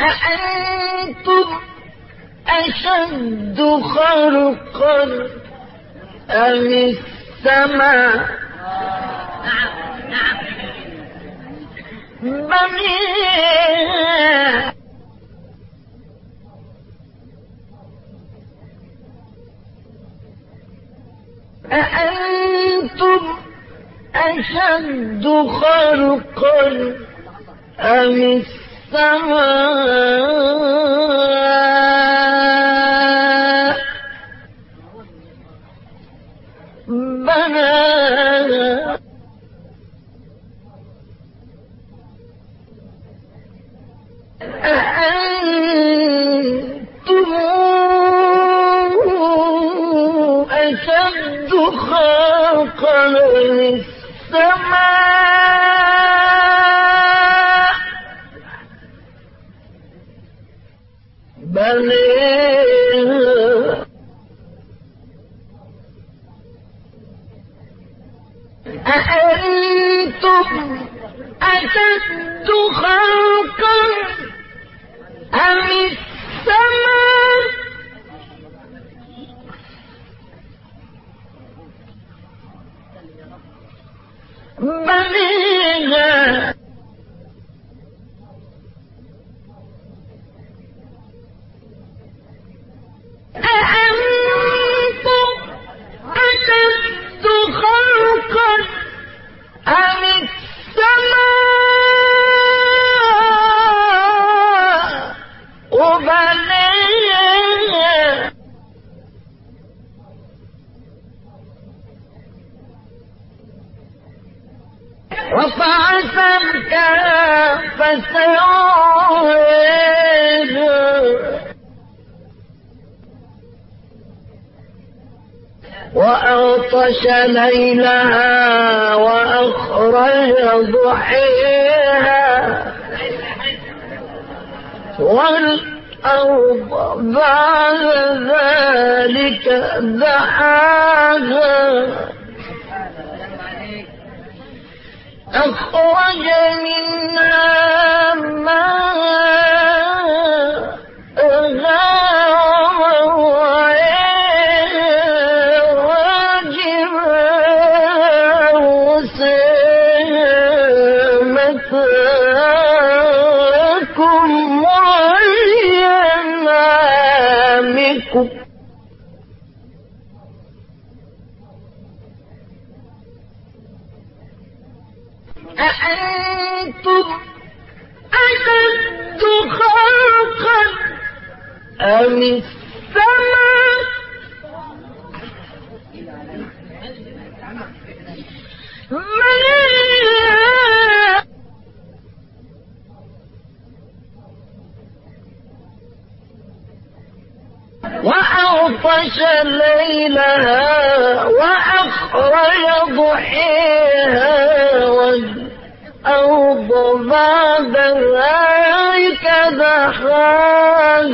أأنتم أشد خلقا أم السماء؟ بنيها أأنتم أشد خلقا أم السماء؟ بناها أأنتم أشد خلقا للسماء بنيها أأنتم أشد خلقا أم السماء؟ بنيها سمكها فسواها وأغطش ليلها وأخرج ضحيها. والأرض بعد ذلك دحاها. أخرج منها ماءها متاعكم وأيامكم أأنتم أشد خلقا أم السماء؟ بنيها وأغطش ليلها وأخرج ضحيها. والأرض بعد ذلك دحاها